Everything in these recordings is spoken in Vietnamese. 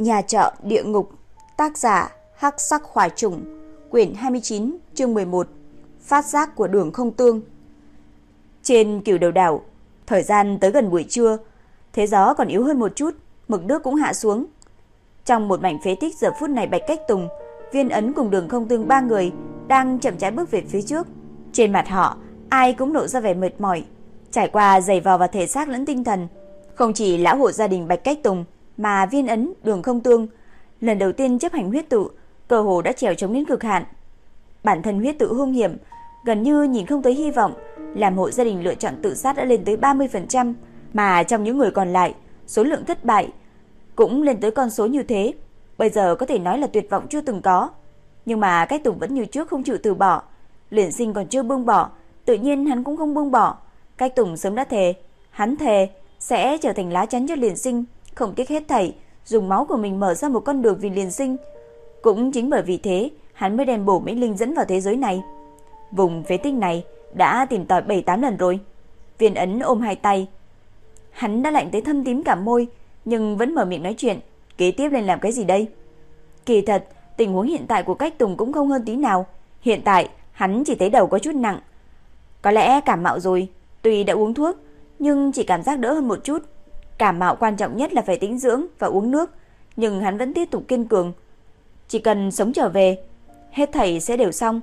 Nhà trọ địa ngục, tác giả Hắc Sắc Khoải Trùng, quyển 29, chương 11. Phát giác của đường không tương. Trên cửu đầu đảo, thời gian tới gần buổi trưa, thế gió còn yếu hơn một chút, mực nước cũng hạ xuống. Trong một mảnh phế tích giờ phút này Bạch Cách Tùng, Viên Ấn cùng Đường Không Tương ba người đang chậm rãi bước về phía trước. Trên mặt họ, ai cũng lộ ra vẻ mệt mỏi, trải qua dày vò và thể xác lẫn tinh thần. Không chỉ lão hộ gia đình Bạch Cách Tùng, mà Viên Ấn, Đường Không Tương lần đầu tiên chấp hành huyết tự, cơ hồ đã trèo chống đến cực hạn. Bản thân huyết tự hung hiểm, gần như nhìn không tới hy vọng, làm hộ gia đình lựa chọn tự sát đã lên tới 30%, mà trong những người còn lại, số lượng thất bại cũng lên tới con số như thế. Bây giờ có thể nói là tuyệt vọng chưa từng có. Nhưng mà cách Tùng vẫn như trước không chịu từ bỏ. Liền sinh còn chưa buông bỏ, tự nhiên hắn cũng không buông bỏ. Cách Tùng sớm đã thề, hắn thề sẽ trở thành lá chắn cho liền sinh, không tiếc hết thảy, dùng máu của mình mở ra một con đường vì liền sinh. Cũng chính bởi vì thế, hắn mới đem bổ Mỹ Linh dẫn vào thế giới này. Vùng phế tích này đã tìm tòi 7-8 lần rồi. Viên ấn ôm hai tay. Hắn đã lạnh tới thâm tím cả môi, nhưng vẫn mở miệng nói chuyện. Kế tiếp lên làm cái gì đây? Kỳ thật, tình huống hiện tại của cách Tùng cũng không hơn tí nào. Hiện tại, hắn chỉ thấy đầu có chút nặng. Có lẽ cảm mạo rồi, tuy đã uống thuốc, nhưng chỉ cảm giác đỡ hơn một chút. Cảm mạo quan trọng nhất là phải tĩnh dưỡng và uống nước, nhưng hắn vẫn tiếp tục kiên cường. Chỉ cần sống trở về, hết thảy sẽ đều xong.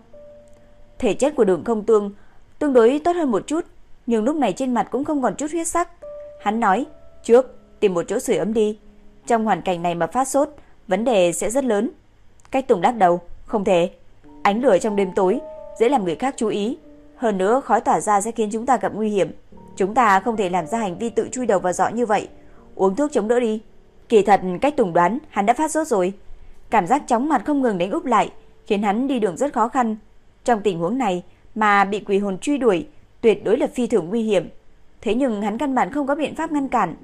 Thể chất của đường không tương tương đối tốt hơn một chút, nhưng lúc này trên mặt cũng không còn chút huyết sắc. Hắn nói, trước, tìm một chỗ sưởi ấm đi. Trong hoàn cảnh này mà phát sốt, vấn đề sẽ rất lớn. Cách Tùng đắc đầu, không thể. Ánh lửa trong đêm tối, dễ làm người khác chú ý. Hơn nữa, khói tỏa ra sẽ khiến chúng ta gặp nguy hiểm. Chúng ta không thể làm ra hành vi tự chui đầu vào giỏ như vậy. Uống thuốc chống đỡ đi. Kỳ thật, cách Tùng đoán, hắn đã phát sốt rồi. Cảm giác chóng mặt không ngừng đánh úp lại, khiến hắn đi đường rất khó khăn. Trong tình huống này, mà bị quỷ hồn truy đuổi, tuyệt đối là phi thường nguy hiểm. Thế nhưng hắn căn bản không có biện pháp ngăn cản.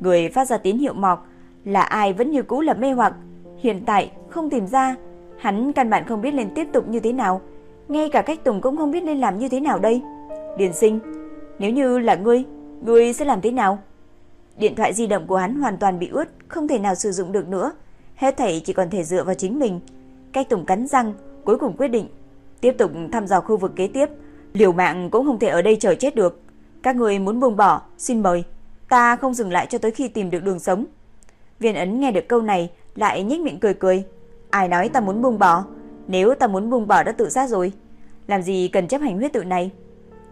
Người phát ra tín hiệu mọc là ai vẫn như cũ là mê hoặc, hiện tại không tìm ra, hắn căn bản không biết nên tiếp tục như thế nào, ngay cả cách Tùng cũng không biết nên làm như thế nào đây. Điền Sinh, nếu như là ngươi, ngươi sẽ làm thế nào? Điện thoại di động của hắn hoàn toàn bị ướt, không thể nào sử dụng được nữa. Hết thảy chỉ còn thể dựa vào chính mình. Cách Tùng cắn răng, cuối cùng quyết định tiếp tục thăm dò khu vực kế tiếp, liều mạng cũng không thể ở đây chờ chết được. Các người muốn buông bỏ, xin mời. Ta không dừng lại cho tới khi tìm được đường sống. Viên ấn nghe được câu này, lại nhếch miệng cười cười. Ai nói ta muốn buông bỏ? Nếu ta muốn buông bỏ đã tự sát rồi. Làm gì cần chấp hành huyết tự này?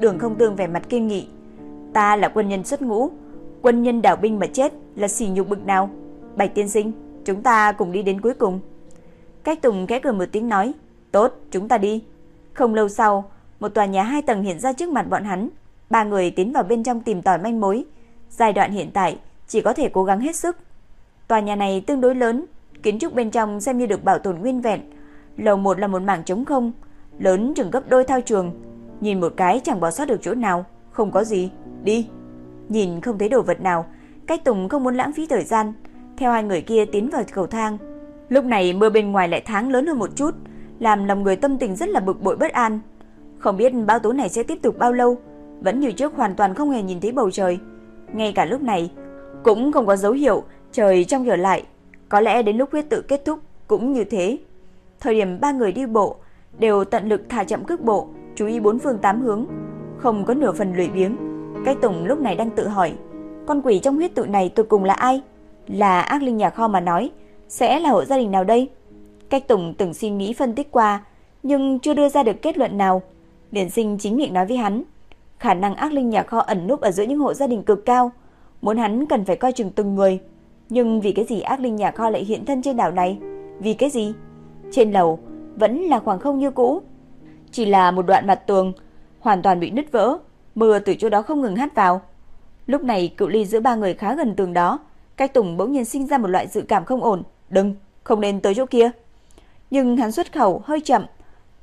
Đường không tương vẻ mặt kiên nghị. Ta là quân nhân xuất ngũ. Quân nhân đảo binh mà chết là xỉ nhục bực nào? Bạch tiên sinh, chúng ta cùng đi đến cuối cùng. Cách Tùng khẽ cười một tiếng nói. Tốt, chúng ta đi. Không lâu sau, một tòa nhà hai tầng hiện ra trước mặt bọn hắn. Ba người tiến vào bên trong tìm tòi manh mối. Giai đoạn hiện tại chỉ có thể cố gắng hết sức. Tòa nhà này tương đối lớn, kiến trúc bên trong xem như được bảo tồn nguyên vẹn. Lầu 1 là một mảng trống không, lớn chừng gấp đôi thao trường. Nhìn một cái chẳng bỏ sót được chỗ nào, không có gì, đi. Nhìn không thấy đồ vật nào, Cách Tùng không muốn lãng phí thời gian, theo hai người kia tiến vào cầu thang. Lúc này mưa bên ngoài lại tháng lớn hơn một chút, làm lòng người tâm tình rất là bực bội bất an. Không biết bão tố này sẽ tiếp tục bao lâu, vẫn như trước hoàn toàn không hề nhìn thấy bầu trời. Ngay cả lúc này, cũng không có dấu hiệu trời trong trở lại. Có lẽ đến lúc huyết tự kết thúc cũng như thế. Thời điểm ba người đi bộ đều tận lực thả chậm cước bộ, chú ý bốn phương tám hướng, không có nửa phần lười biếng. Cái Tùng lúc này đang tự hỏi, con quỷ trong huyết tụ này tôi cùng là ai? Là ác linh nhà kho mà nói, sẽ là hộ gia đình nào đây? Cách Tùng từng suy nghĩ phân tích qua, nhưng chưa đưa ra được kết luận nào. Điển sinh chính miệng nói với hắn, khả năng ác linh nhà kho ẩn núp ở giữa những hộ gia đình cực cao, muốn hắn cần phải coi chừng từng người. Nhưng vì cái gì ác linh nhà kho lại hiện thân trên đảo này? Vì cái gì? Trên lầu vẫn là khoảng không như cũ, chỉ là một đoạn mặt tường hoàn toàn bị nứt vỡ, mưa từ chỗ đó không ngừng hắt vào. Lúc này cự ly giữa ba người khá gần tường đó, Cách Tùng bỗng nhiên sinh ra một loại dự cảm không ổn, đừng, không nên tới chỗ kia. Nhưng hắn xuất khẩu hơi chậm,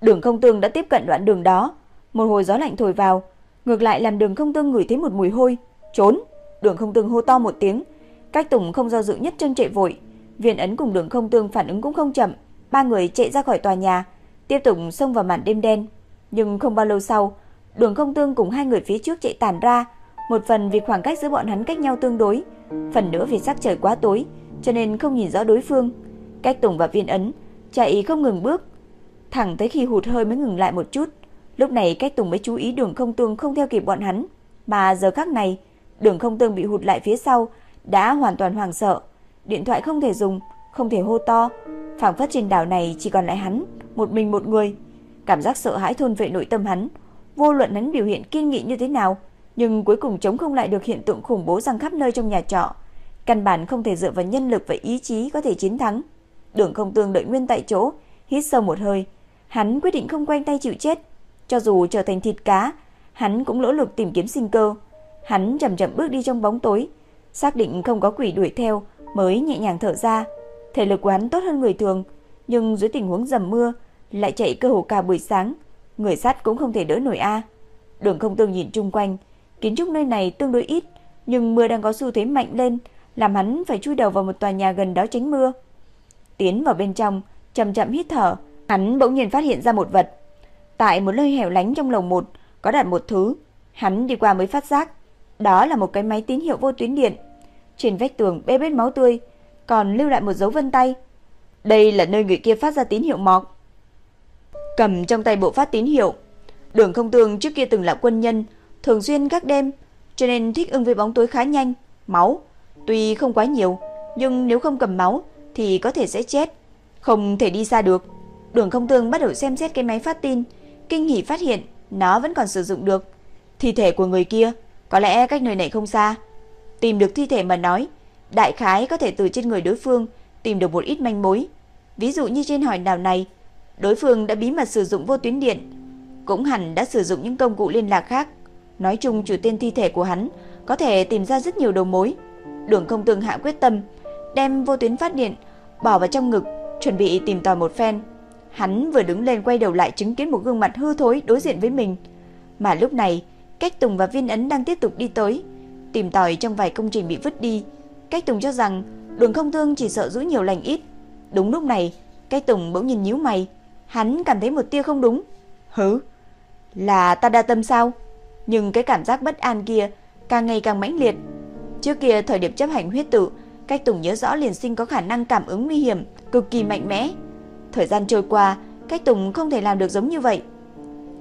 Đường Không Tương đã tiếp cận đoạn đường đó, một hồi gió lạnh thổi vào, ngược lại làm Đường Không Tương ngửi thấy một mùi hôi, trốn. Đường Không Tương hô to một tiếng, Cách Tùng không do dự nhất chân chạy vội, Viên Ấn cùng Đường Không Tương phản ứng cũng không chậm, ba người chạy ra khỏi tòa nhà, tiếp tục xông vào màn đêm đen. Nhưng không bao lâu sau, Đường Không Tương cùng hai người phía trước chạy tản ra, một phần vì khoảng cách giữa bọn hắn cách nhau tương đối, phần nữa vì sắc trời quá tối, cho nên không nhìn rõ đối phương. Cách Tùng và Viên Ấn chạy không ngừng bước, thẳng tới khi hụt hơi mới ngừng lại một chút. Lúc này Cách Tùng mới chú ý Đường Không Tương không theo kịp bọn hắn, mà giờ khắc này, Đường Không Tương bị hụt lại phía sau, đã hoàn toàn hoảng sợ, điện thoại không thể dùng, không thể hô to, phảng phất trên đảo này chỉ còn lại hắn, một mình một người. Cảm giác sợ hãi thôn vệ nội tâm hắn, vô luận hắn biểu hiện kiên nghị như thế nào, nhưng cuối cùng chống không lại được hiện tượng khủng bố răng khắp nơi trong nhà trọ, căn bản không thể dựa vào nhân lực và ý chí có thể chiến thắng. Đường Không Tương đợi nguyên tại chỗ, hít sâu một hơi, hắn quyết định không quanh tay chịu chết, cho dù trở thành thịt cá, hắn cũng lỗ lực tìm kiếm sinh cơ. Hắn chậm chậm bước đi trong bóng tối, xác định không có quỷ đuổi theo mới nhẹ nhàng thở ra. Thể lực của hắn tốt hơn người thường, nhưng dưới tình huống dầm mưa lại chạy cơ hồ cả buổi sáng, người sắt cũng không thể đỡ nổi a. Đường Không Tương nhìn chung quanh, kiến trúc nơi này tương đối ít, nhưng mưa đang có xu thế mạnh lên, làm hắn phải chui đầu vào một tòa nhà gần đó tránh mưa. Tiến vào bên trong, chậm chậm hít thở, hắn bỗng nhiên phát hiện ra một vật. Tại một nơi hẻo lánh trong lầu một có đặt một thứ, hắn đi qua mới phát giác, đó là một cái máy tín hiệu vô tuyến điện. Trên vách tường bê bết máu tươi, còn lưu lại một dấu vân tay. Đây là nơi người kia phát ra tín hiệu mọc. Cầm trong tay bộ phát tín hiệu, Đường Không Tương trước kia từng là quân nhân, thường xuyên các đêm, cho nên thích ứng với bóng tối khá nhanh, máu tuy không quá nhiều, nhưng nếu không cầm máu thì có thể sẽ chết, không thể đi xa được. Đường Không Tương bắt đầu xem xét cái máy phát tin, kinh hỉ phát hiện nó vẫn còn sử dụng được. Thi thể của người kia có lẽ cách nơi này không xa. Tìm được thi thể mà nói, đại khái có thể từ trên người đối phương tìm được một ít manh mối. Ví dụ như trên hỏi đảo này, đối phương đã bí mật sử dụng vô tuyến điện, cũng hẳn đã sử dụng những công cụ liên lạc khác. Nói chung chủ tên thi thể của hắn có thể tìm ra rất nhiều đầu mối. Đường Công Tương hạ quyết tâm, đem vô tuyến phát điện bỏ vào trong ngực, chuẩn bị tìm tòi một phen. Hắn vừa đứng lên quay đầu lại chứng kiến một gương mặt hư thối đối diện với mình. Mà lúc này, Cách Tùng và Viên Ấn đang tiếp tục đi tới, tìm tòi trong vài công trình bị vứt đi. Cách Tùng cho rằng Đường Không Thương chỉ sợ giữ nhiều lành ít. Đúng lúc này, Cách Tùng bỗng nhìn nhíu mày, hắn cảm thấy một tia không đúng. Hứ, là ta đa tâm sao? Nhưng cái cảm giác bất an kia càng ngày càng mãnh liệt. Trước kia thời điểm chấp hành huyết tự, Cách Tùng nhớ rõ liền sinh có khả năng cảm ứng nguy hiểm cực kỳ mạnh mẽ. Thời gian trôi qua, Cách Tùng không thể làm được giống như vậy.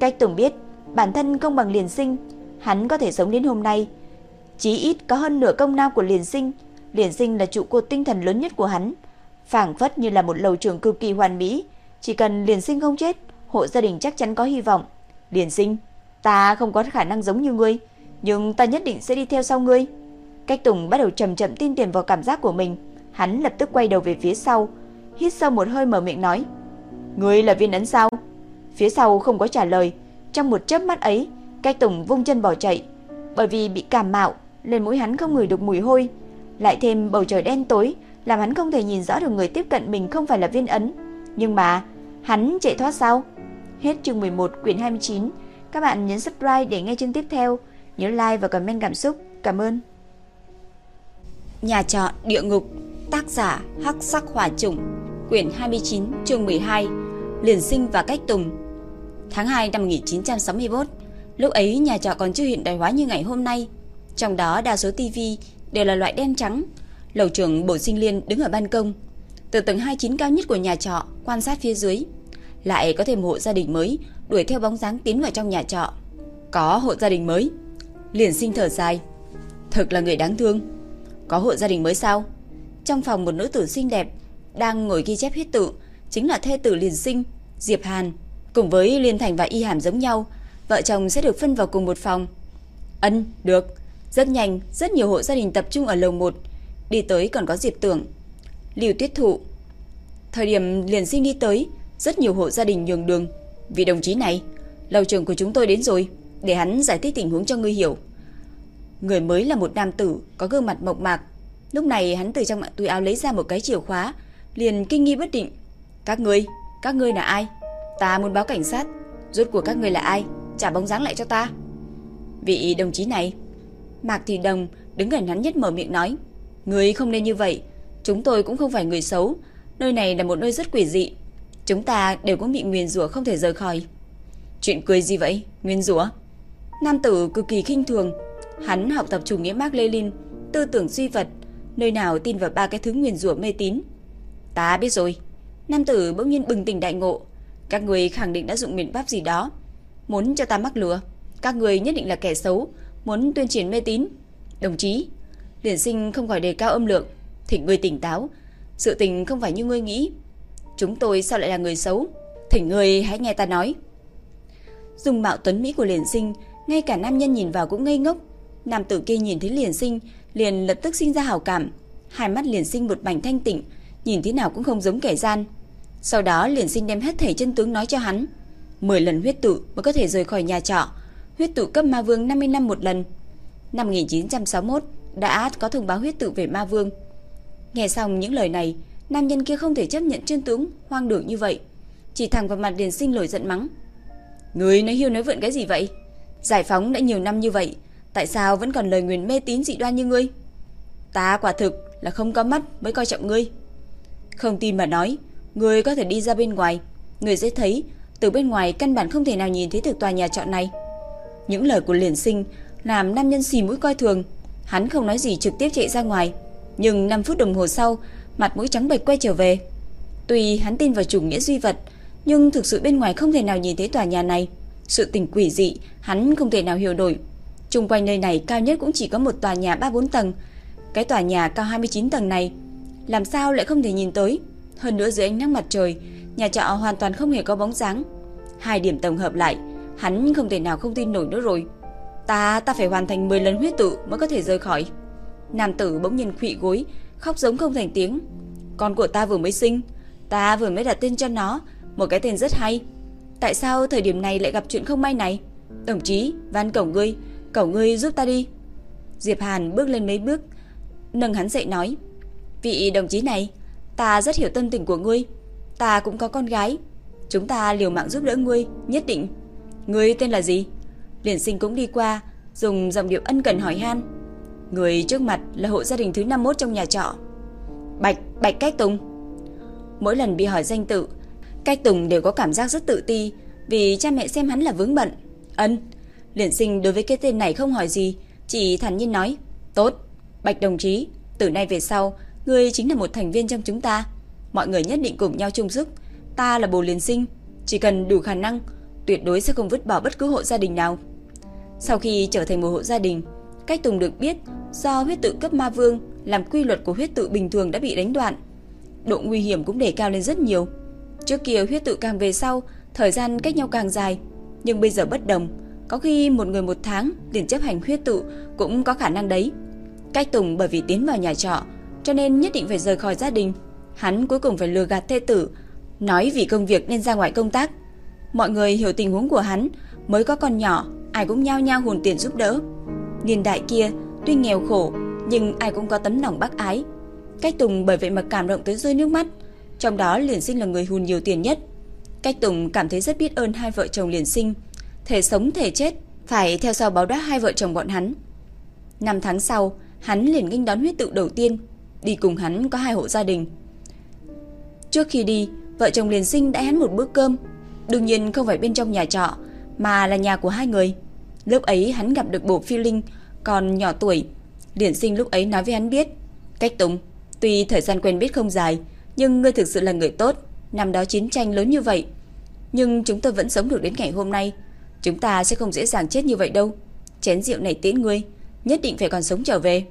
Cách Tùng biết, bản thân công bằng liền sinh, hắn có thể sống đến hôm nay. Chí ít có hơn nửa công lao của liền sinh, liền sinh là trụ cột tinh thần lớn nhất của hắn. phảng phất như là một lầu trường cực kỳ hoàn mỹ, chỉ cần liền sinh không chết, hộ gia đình chắc chắn có hy vọng. Liền sinh, ta không có khả năng giống như ngươi, nhưng ta nhất định sẽ đi theo sau ngươi. Cách Tùng bắt đầu chậm chậm tin tưởng vào cảm giác của mình, hắn lập tức quay đầu về phía sau, hít sâu một hơi mở miệng nói: "Ngươi là viên ấn sao?" Phía sau không có trả lời, trong một chớp mắt ấy, Cách Tùng vung chân bỏ chạy, bởi vì bị cảm mạo, lên mũi hắn không ngửi được mùi hôi, lại thêm bầu trời đen tối, làm hắn không thể nhìn rõ được người tiếp cận mình không phải là viên ấn. Nhưng mà, hắn chạy thoát sao? Hết chương 11 quyển 29. Các bạn nhấn subscribe để nghe chương tiếp theo. Nhớ like và comment cảm xúc. Cảm ơn. Nhà trọ địa ngục Tác giả Hắc Sắc Hỏa Trùng Quyển 29 chương 12 Liền sinh và cách tùng Tháng 2 năm 1961 Lúc ấy nhà trọ còn chưa hiện đại hóa như ngày hôm nay Trong đó đa số tivi đều là loại đen trắng. Lầu trưởng Bổ Sinh Liên đứng ở ban công. Từ tầng 29 cao nhất của nhà trọ Quan sát phía dưới Lại có thêm hộ gia đình mới Đuổi theo bóng dáng tiến vào trong nhà trọ. Có hộ gia đình mới. Liền sinh thở dài. Thực là người đáng thương. Có hộ gia đình mới sao? Trong phòng một nữ tử xinh đẹp Đang ngồi ghi chép huyết tự Chính là thê tử liền sinh Diệp Hàn. Cùng với Liên Thành và Y Hàm giống nhau Vợ chồng sẽ được phân vào cùng một phòng. Ân, được. Rất nhanh, rất nhiều hộ gia đình tập trung ở lầu 1 Đi tới còn có Diệp Tưởng. Liều Tuyết Thụ. Thời điểm liền sinh đi tới Rất nhiều hộ gia đình nhường đường. Vì đồng chí này Lầu trưởng của chúng tôi đến rồi Để hắn giải thích tình huống cho ngươi hiểu. Người mới là một nam tử Có gương mặt mộc mạc. Lúc này hắn từ trong túi áo lấy ra một cái chìa khóa Liền kinh nghi bất định. Các ngươi, các ngươi là ai? Ta muốn báo cảnh sát. Rốt của các ngươi là ai? Trả bóng dáng lại cho ta. Vị đồng chí này Mạc Thị Đồng đứng gần hắn nhất mở miệng nói, người không nên như vậy Chúng tôi cũng không phải người xấu Nơi này là một nơi rất quỷ dị Chúng ta đều cũng bị nguyền rủa không thể rời khỏi Chuyện cười gì vậy Nguyên rủa Nam tử cực kỳ khinh thường Hắn học tập chủ nghĩa Mark Lenin Tư tưởng duy vật, nơi nào tin vào ba cái thứ nguyền rủa mê tín. Ta biết rồi. Nam tử bỗng nhiên bừng tỉnh đại ngộ. Các người khẳng định đã dụng miệng pháp gì đó. Muốn cho ta mắc lừa. Các người nhất định là kẻ xấu. Muốn tuyên truyền mê tín. Đồng chí, liền sinh không khỏi đề cao âm lượng. Thỉnh người tỉnh táo. Sự tình không phải như ngươi nghĩ. Chúng tôi sao lại là người xấu? Thỉnh người hãy nghe ta nói. Dùng mạo tuấn Mỹ của liền sinh, ngay cả nam nhân nhìn vào cũng ngây ngốc. Nam tử kia nhìn thấy liền sinh, liền lập tức sinh ra hảo cảm. Hai mắt liền sinh một mảnh thanh tịnh, nhìn thế nào cũng không giống kẻ gian. Sau đó liền sinh đem hết thể chân tướng nói cho hắn. 10 lần huyết tự mới có thể rời khỏi nhà trọ. Huyết tụ cấp ma vương 50 năm một lần. Năm 1961 đã có thông báo huyết tụ về ma vương. Nghe xong những lời này, nam nhân kia không thể chấp nhận chân tướng hoang đường như vậy, chỉ thẳng vào mặt điền sinh nổi giận mắng. Người nói hiu nói vượn cái gì vậy? Giải phóng đã nhiều năm như vậy, tại sao vẫn còn lời nguyền mê tín dị đoan như ngươi? Ta quả thực là không có mắt mới coi trọng ngươi. Không tin mà nói, ngươi có thể đi ra bên ngoài, ngươi sẽ thấy từ bên ngoài căn bản không thể nào nhìn thấy được tòa nhà trọ này. Những lời của liền sinh làm nam nhân xì mũi coi thường, hắn không nói gì trực tiếp chạy ra ngoài, nhưng 5 phút đồng hồ sau, mặt mũi trắng bệch quay trở về. Tuy hắn tin vào chủ nghĩa duy vật, nhưng thực sự bên ngoài không thể nào nhìn thấy tòa nhà này. Sự tình quỷ dị, hắn không thể nào hiểu nổi. Trung quanh nơi này cao nhất cũng chỉ có một tòa nhà 3-4 tầng. Cái tòa nhà cao 29 tầng này, làm sao lại không thể nhìn tới? Hơn nữa dưới ánh nắng mặt trời, nhà trọ hoàn toàn không hề có bóng dáng. Hai điểm tổng hợp lại, hắn không thể nào không tin nổi nữa rồi. Ta, ta phải hoàn thành 10 lần huyết tự mới có thể rời khỏi. Nam tử bỗng nhiên khụy gối, khóc giống không thành tiếng. Con của ta vừa mới sinh, ta vừa mới đặt tên cho nó, một cái tên rất hay. Tại sao thời điểm này lại gặp chuyện không may này? Đồng chí, van cổng ngươi, cổng ngươi giúp ta đi. Diệp Hàn bước lên mấy bước, nâng hắn dậy nói. Vị đồng chí này, ta rất hiểu tâm tình của ngươi. Ta cũng có con gái. Chúng ta liều mạng giúp đỡ ngươi, nhất định. Người tên là gì? Liền sinh cũng đi qua, dùng giọng điệu ân cần hỏi han. Người trước mặt là hộ gia đình thứ 51 trong nhà trọ. Bạch, Bạch Cách Tùng. Mỗi lần bị hỏi danh tự, Cách Tùng đều có cảm giác rất tự ti vì cha mẹ xem hắn là vướng bận. Ân, liền sinh đối với cái tên này không hỏi gì, chỉ thản nhiên nói, tốt, Bạch đồng chí, từ nay về sau, người chính là một thành viên trong chúng ta. Mọi người nhất định cùng nhau chung sức, ta là bồ liền sinh, chỉ cần đủ khả năng, tuyệt đối sẽ không vứt bỏ bất cứ hộ gia đình nào. Sau khi trở thành một hộ gia đình, Cách Tùng được biết do huyết tự cấp ma vương làm quy luật của huyết tự bình thường đã bị đánh đoạn. Độ nguy hiểm cũng đề cao lên rất nhiều. Trước kia huyết tự càng về sau, thời gian cách nhau càng dài, nhưng bây giờ bất đồng, có khi một người một tháng liền chấp hành huyết tự cũng có khả năng đấy. Cách Tùng bởi vì tiến vào nhà trọ, cho nên nhất định phải rời khỏi gia đình. Hắn cuối cùng phải lừa gạt thê tử, nói vì công việc nên ra ngoài công tác. Mọi người hiểu tình huống của hắn, mới có con nhỏ, ai cũng nhao nhao hùn tiền giúp đỡ. Niên đại kia, tuy nghèo khổ, nhưng ai cũng có tấm lòng bác ái. Cách Tùng bởi vậy mà cảm động tới rơi nước mắt, trong đó liền sinh là người hùn nhiều tiền nhất. Cách Tùng cảm thấy rất biết ơn hai vợ chồng liền sinh, thể sống thể chết, phải theo sau báo đáp hai vợ chồng bọn hắn. Năm tháng sau, hắn liền nghênh đón huyết tự đầu tiên, đi cùng hắn có hai hộ gia đình. Trước khi đi, vợ chồng liền sinh đã hắn một bữa cơm, đương nhiên không phải bên trong nhà trọ, mà là nhà của hai người. Lúc ấy hắn gặp được bộ phi linh còn nhỏ tuổi. Điển sinh lúc ấy nói với hắn biết. Cách Tùng, tuy thời gian quen biết không dài, nhưng ngươi thực sự là người tốt. Năm đó chiến tranh lớn như vậy. Nhưng chúng ta vẫn sống được đến ngày hôm nay. Chúng ta sẽ không dễ dàng chết như vậy đâu. Chén rượu này tiễn ngươi, nhất định phải còn sống trở về.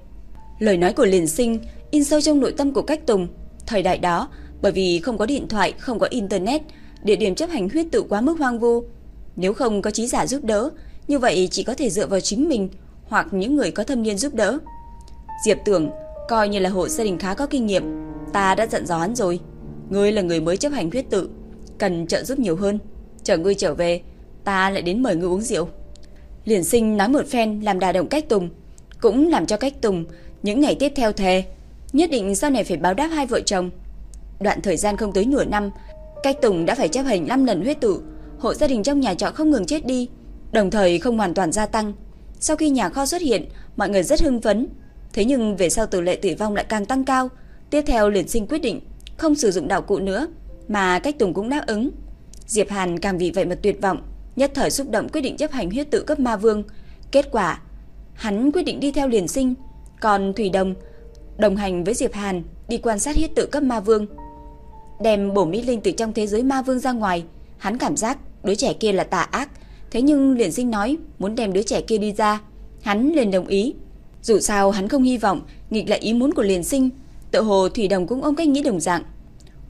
Lời nói của liền sinh in sâu trong nội tâm của cách Tùng. Thời đại đó, bởi vì không có điện thoại, không có internet, địa điểm chấp hành huyết tự quá mức hoang vu. Nếu không có trí giả giúp đỡ, như vậy chỉ có thể dựa vào chính mình hoặc những người có thâm niên giúp đỡ. Diệp Tưởng coi như là hộ gia đình khá có kinh nghiệm, ta đã dặn dò hắn rồi. Ngươi là người mới chấp hành huyết tự, cần trợ giúp nhiều hơn. Chờ ngươi trở về, ta lại đến mời ngươi uống rượu. Liền sinh nói một phen làm đà động cách Tùng, cũng làm cho cách Tùng những ngày tiếp theo thề, nhất định sau này phải báo đáp hai vợ chồng. Đoạn thời gian không tới nửa năm, cách Tùng đã phải chấp hành 5 lần huyết tự, hộ gia đình trong nhà trọ không ngừng chết đi, đồng thời không hoàn toàn gia tăng. Sau khi nhà kho xuất hiện, mọi người rất hưng phấn. Thế nhưng về sau tỷ lệ tử vong lại càng tăng cao. Tiếp theo liền sinh quyết định không sử dụng đạo cụ nữa, mà cách Tùng cũng đáp ứng. Diệp Hàn càng vì vậy mà tuyệt vọng, nhất thời xúc động quyết định chấp hành huyết tự cấp ma vương. Kết quả, hắn quyết định đi theo liền sinh, còn Thủy Đồng đồng hành với Diệp Hàn đi quan sát huyết tự cấp ma vương. Đem bổ mỹ linh từ trong thế giới ma vương ra ngoài, hắn cảm giác đứa trẻ kia là tà ác, thế nhưng liền sinh nói muốn đem đứa trẻ kia đi ra, hắn liền đồng ý. Dù sao hắn không hy vọng nghịch lại ý muốn của liền sinh, tự hồ Thủy Đồng cũng ôm cách nghĩ đồng dạng.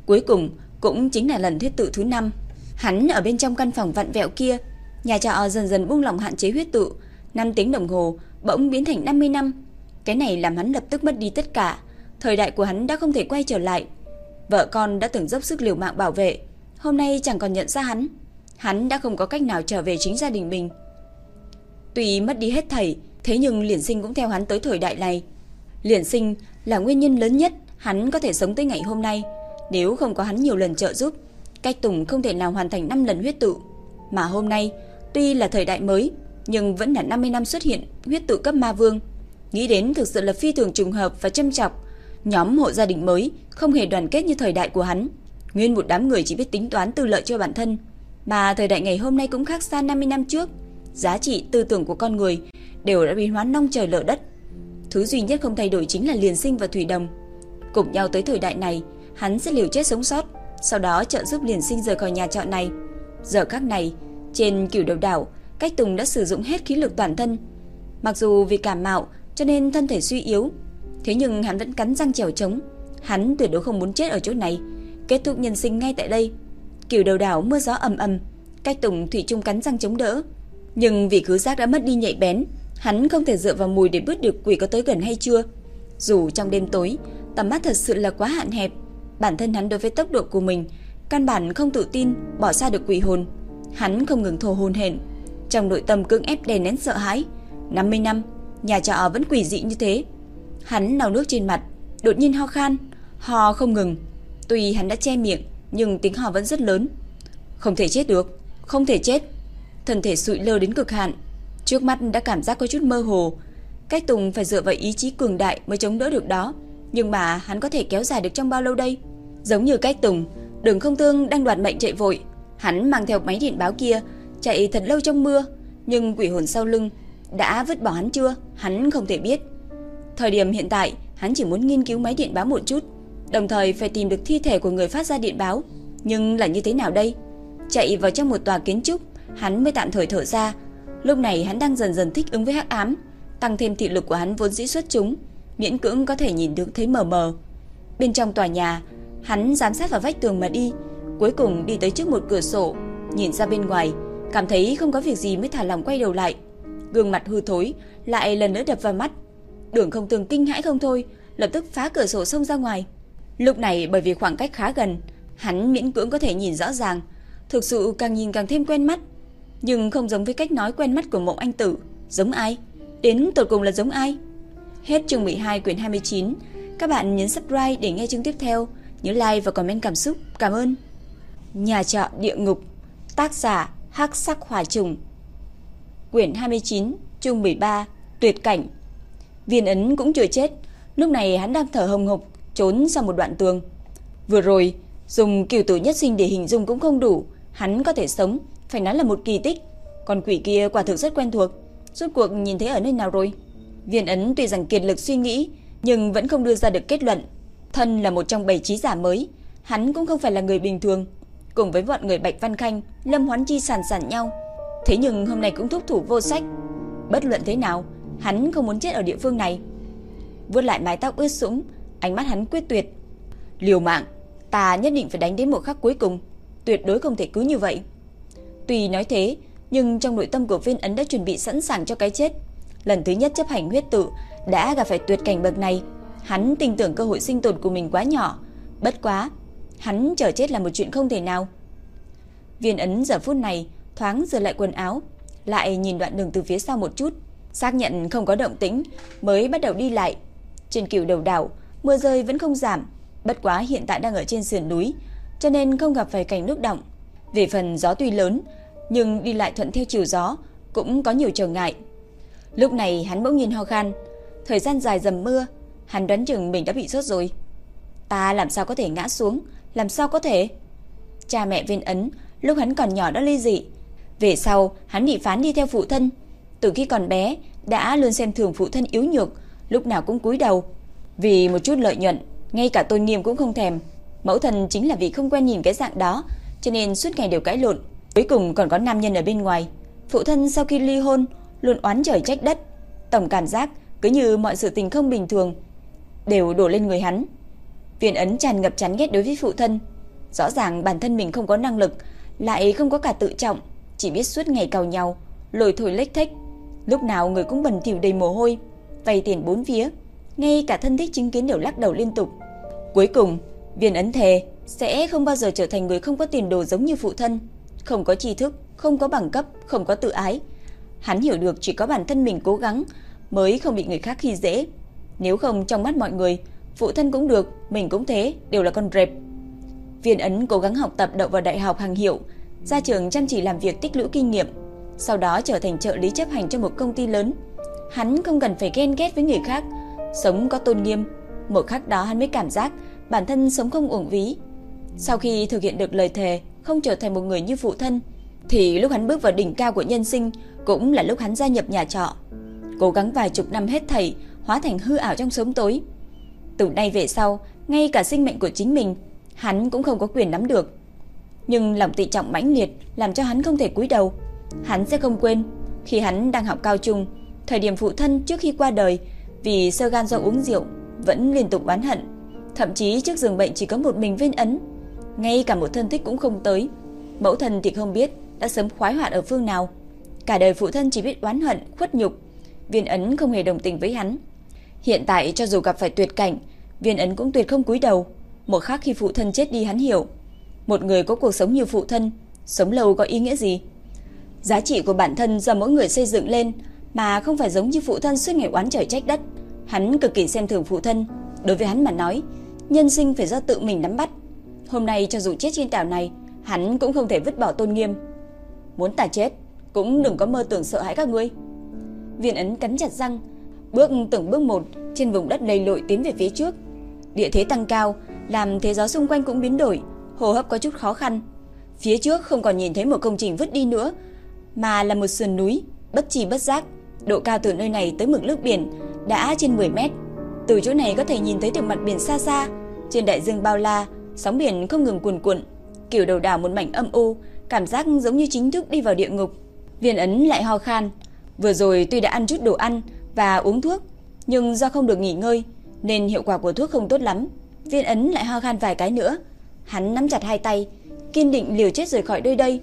Cuối cùng cũng chính là lần thiết tự thứ năm Hắn ở bên trong căn phòng vặn vẹo kia, nhà trọ dần dần buông lỏng hạn chế huyết tự, 5 tiếng đồng hồ bỗng biến thành 50 năm. Cái này làm hắn lập tức mất đi tất cả, thời đại của hắn đã không thể quay trở lại. Vợ con đã từng dốc sức liều mạng bảo vệ, hôm nay chẳng còn nhận ra hắn. Hắn đã không có cách nào trở về chính gia đình mình. Tuy mất đi hết thảy, thế nhưng liễn Sinh cũng theo hắn tới thời đại này. liễn Sinh là nguyên nhân lớn nhất hắn có thể sống tới ngày hôm nay, nếu không có hắn nhiều lần trợ giúp, Cách Tùng không thể nào hoàn thành 5 lần huyết tự, mà hôm nay tuy là thời đại mới, nhưng vẫn là 50 năm xuất hiện huyết tự cấp ma vương. Nghĩ đến thực sự là phi thường trùng hợp và châm chọc, nhóm hộ gia đình mới không hề đoàn kết như thời đại của hắn. Nguyên một đám người chỉ biết tính toán tư lợi cho bản thân, mà thời đại ngày hôm nay cũng khác xa 50 năm trước. Giá trị tư tưởng của con người đều đã biến hóa nông trời lở đất. Thứ duy nhất không thay đổi chính là liền sinh và thủy đồng. Cùng nhau tới thời đại này, hắn sẽ liều chết sống sót, sau đó trợ giúp liền sinh rời khỏi nhà trọ này. Giờ các này, trên cửu đầu đảo, Cách Tùng đã sử dụng hết khí lực toàn thân. Mặc dù vì cảm mạo cho nên thân thể suy yếu, thế nhưng hắn vẫn cắn răng chèo chống. Hắn tuyệt đối không muốn chết ở chỗ này, kết thúc nhân sinh ngay tại đây. kiểu đầu đảo mưa gió ầm ầm, Cách Tùng thủy chung cắn răng chống đỡ. Nhưng vì khứ giác đã mất đi nhạy bén, hắn không thể dựa vào mùi để biết được quỷ có tới gần hay chưa. Dù trong đêm tối, tầm mắt thật sự là quá hạn hẹp, Bản thân hắn đối với tốc độ của mình căn bản không tự tin bỏ xa được quỷ hồn. Hắn không ngừng thổ hồn hển, trong nội tâm cưỡng ép đè nén sợ hãi. 50 năm, nhà trọ vẫn quỷ dị như thế. Hắn lau nước trên mặt, đột nhiên ho khan, ho không ngừng. Tuy hắn đã che miệng, nhưng tiếng ho vẫn rất lớn. Không thể chết được, không thể chết. Thân thể sụi lơ đến cực hạn, trước mắt đã cảm giác có chút mơ hồ. Cách Tùng phải dựa vào ý chí cường đại mới chống đỡ được đó. Nhưng mà hắn có thể kéo dài được trong bao lâu đây? Giống như cách Tùng, Đường Không Tương đang đoạt mệnh chạy vội, hắn mang theo máy điện báo kia, chạy thật lâu trong mưa, nhưng quỷ hồn sau lưng đã vứt bỏ hắn chưa? Hắn không thể biết. Thời điểm hiện tại, hắn chỉ muốn nghiên cứu máy điện báo một chút, đồng thời phải tìm được thi thể của người phát ra điện báo, nhưng là như thế nào đây? Chạy vào trong một tòa kiến trúc, hắn mới tạm thời thở ra. Lúc này hắn đang dần dần thích ứng với hắc ám, tăng thêm thị lực của hắn vốn dĩ xuất chúng, miễn cưỡng có thể nhìn được thấy mờ mờ. Bên trong tòa nhà, hắn giám sát vào vách tường mà đi, cuối cùng đi tới trước một cửa sổ, nhìn ra bên ngoài, cảm thấy không có việc gì mới thả lòng quay đầu lại. Gương mặt hư thối lại lần nữa đập vào mắt. Đường Không Tường kinh hãi không thôi, lập tức phá cửa sổ xông ra ngoài. Lúc này bởi vì khoảng cách khá gần, hắn miễn cưỡng có thể nhìn rõ ràng, thực sự càng nhìn càng thêm quen mắt, nhưng không giống với cách nói quen mắt của Mộng Anh Tử, giống ai? Đến tột cùng là giống ai? Hết chương 12 quyển 29. Các bạn nhấn subscribe để nghe chương tiếp theo. Nhớ like và comment cảm xúc. Cảm ơn. Nhà trọ địa ngục. Tác giả Hắc Sắc Hỏa Trùng. Quyển 29, chương 13, Tuyệt cảnh. Viên ấn cũng chưa chết, lúc này hắn đang thở hồng hộc trốn sau một đoạn tường. Vừa rồi, dùng kiểu tử nhất sinh để hình dung cũng không đủ, hắn có thể sống, phải nói là một kỳ tích. Còn quỷ kia quả thực rất quen thuộc, rốt cuộc nhìn thấy ở nơi nào rồi? Viên ấn tuy rằng kiệt lực suy nghĩ, nhưng vẫn không đưa ra được kết luận. Thân là một trong bảy trí giả mới, hắn cũng không phải là người bình thường. Cùng với bọn người Bạch Văn Khanh, Lâm Hoán Chi sàn sàn nhau. Thế nhưng hôm nay cũng thúc thủ vô sách. Bất luận thế nào, hắn không muốn chết ở địa phương này. Vuốt lại mái tóc ướt sũng, ánh mắt hắn quyết tuyệt. Liều mạng, ta nhất định phải đánh đến một khắc cuối cùng, tuyệt đối không thể cứ như vậy. Tuy nói thế, nhưng trong nội tâm của Viên Ấn đã chuẩn bị sẵn sàng cho cái chết lần thứ nhất chấp hành huyết tự đã gặp phải tuyệt cảnh bậc này. Hắn tin tưởng cơ hội sinh tồn của mình quá nhỏ, bất quá, hắn chờ chết là một chuyện không thể nào. Viên ấn giờ phút này thoáng rửa lại quần áo, lại nhìn đoạn đường từ phía sau một chút, xác nhận không có động tĩnh mới bắt đầu đi lại. Trên cửu đầu đảo, mưa rơi vẫn không giảm, bất quá hiện tại đang ở trên sườn núi, cho nên không gặp phải cảnh nước động. Về phần gió tuy lớn, nhưng đi lại thuận theo chiều gió cũng có nhiều trở ngại. Lúc này hắn bỗng nhiên ho khan, thời gian dài dầm mưa, hắn đoán chừng mình đã bị sốt rồi. Ta làm sao có thể ngã xuống, làm sao có thể? Cha mẹ Viên Ấn lúc hắn còn nhỏ đã ly dị, về sau hắn bị phán đi theo phụ thân, từ khi còn bé đã luôn xem thường phụ thân yếu nhược, lúc nào cũng cúi đầu. Vì một chút lợi nhuận, ngay cả tôn nghiêm cũng không thèm. Mẫu thân chính là vì không quen nhìn cái dạng đó, cho nên suốt ngày đều cãi lộn. Cuối cùng còn có nam nhân ở bên ngoài. Phụ thân sau khi ly hôn luôn oán trời trách đất, tổng cảm giác cứ như mọi sự tình không bình thường đều đổ lên người hắn. Viên ấn tràn ngập chán ghét đối với phụ thân. Rõ ràng bản thân mình không có năng lực, lại không có cả tự trọng, chỉ biết suốt ngày cào nhau, lồi thổi lếch thếch. Lúc nào người cũng bẩn thỉu đầy mồ hôi, vay tiền bốn phía, ngay cả thân thích chứng kiến đều lắc đầu liên tục. Cuối cùng, viên ấn thề sẽ không bao giờ trở thành người không có tiền đồ giống như phụ thân, không có tri thức, không có bằng cấp, không có tự ái. Hắn hiểu được chỉ có bản thân mình cố gắng mới không bị người khác khi dễ. Nếu không trong mắt mọi người, phụ thân cũng được, mình cũng thế, đều là con rệp. Viên ấn cố gắng học tập đậu vào đại học hàng hiệu, ra trường chăm chỉ làm việc tích lũy kinh nghiệm, sau đó trở thành trợ lý chấp hành cho một công ty lớn. Hắn không cần phải ghen ghét với người khác, sống có tôn nghiêm. Một khắc đó hắn mới cảm giác bản thân sống không uổng ví. Sau khi thực hiện được lời thề không trở thành một người như phụ thân, thì lúc hắn bước vào đỉnh cao của nhân sinh cũng là lúc hắn gia nhập nhà trọ. Cố gắng vài chục năm hết thảy hóa thành hư ảo trong sớm tối. Từ nay về sau, ngay cả sinh mệnh của chính mình, hắn cũng không có quyền nắm được. Nhưng lòng tự trọng mãnh liệt làm cho hắn không thể cúi đầu. Hắn sẽ không quên khi hắn đang học cao trung, thời điểm phụ thân trước khi qua đời vì sơ gan do uống rượu vẫn liên tục oán hận, thậm chí trước giường bệnh chỉ có một mình Viên Ấn, ngay cả một thân thích cũng không tới. Mẫu thân thì không biết đã sớm khoái hoạt ở phương nào. Cả đời phụ thân chỉ biết oán hận, khuất nhục. Viên Ấn không hề đồng tình với hắn. Hiện tại cho dù gặp phải tuyệt cảnh, Viên Ấn cũng tuyệt không cúi đầu. Một khắc khi phụ thân chết đi hắn hiểu, một người có cuộc sống như phụ thân, sống lâu có ý nghĩa gì? Giá trị của bản thân do mỗi người xây dựng lên, mà không phải giống như phụ thân suốt ngày oán trời trách đất. Hắn cực kỳ xem thường phụ thân, đối với hắn mà nói, nhân sinh phải do tự mình nắm bắt. Hôm nay cho dù chết trên đảo này, hắn cũng không thể vứt bỏ tôn nghiêm. Muốn ta chết, cũng đừng có mơ tưởng sợ hãi các ngươi. Viên ấn cắn chặt răng, bước từng bước một trên vùng đất lầy lội tiến về phía trước. Địa thế tăng cao, làm thế gió xung quanh cũng biến đổi, hô hấp có chút khó khăn. Phía trước không còn nhìn thấy một công trình vứt đi nữa, mà là một sườn núi, bất chi bất giác, độ cao từ nơi này tới mực nước biển đã trên 10 mét. Từ chỗ này có thể nhìn thấy được mặt biển xa xa, trên đại dương bao la, sóng biển không ngừng cuồn cuộn, kiểu đầu đảo một mảnh âm u, cảm giác giống như chính thức đi vào địa ngục. Viên ấn lại ho khan, vừa rồi tuy đã ăn chút đồ ăn và uống thuốc, nhưng do không được nghỉ ngơi nên hiệu quả của thuốc không tốt lắm. Viên ấn lại ho khan vài cái nữa, hắn nắm chặt hai tay, kiên định liều chết rời khỏi nơi đây.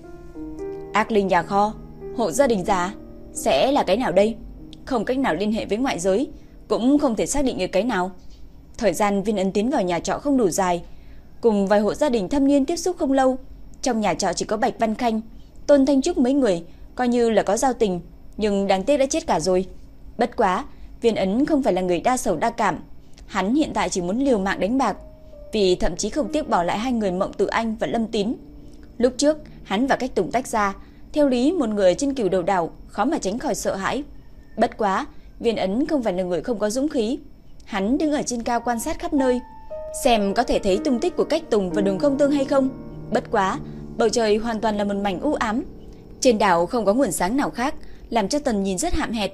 Ác linh nhà kho, hộ gia đình già sẽ là cái nào đây? Không cách nào liên hệ với ngoại giới, cũng không thể xác định được cái nào. Thời gian Viên ấn tiến vào nhà trọ không đủ dài, cùng vài hộ gia đình thâm niên tiếp xúc không lâu, trong nhà trọ chỉ có Bạch Văn Khanh, Tôn Thanh Trúc mấy người, coi như là có giao tình, nhưng đáng tiếc đã chết cả rồi. Bất quá, Viên Ấn không phải là người đa sầu đa cảm, hắn hiện tại chỉ muốn liều mạng đánh bạc, vì thậm chí không tiếc bỏ lại hai người Mộng Tử Anh và Lâm Tín. Lúc trước, hắn và Cách Tùng tách ra, theo lý một người trên cửu đầu đảo khó mà tránh khỏi sợ hãi. Bất quá, Viên Ấn không phải là người không có dũng khí. Hắn đứng ở trên cao quan sát khắp nơi, xem có thể thấy tung tích của Cách Tùng và Đường Không Tương hay không. Bất quá, bầu trời hoàn toàn là một mảnh u ám. Trên đảo không có nguồn sáng nào khác, làm cho Tần nhìn rất hạm hẹt.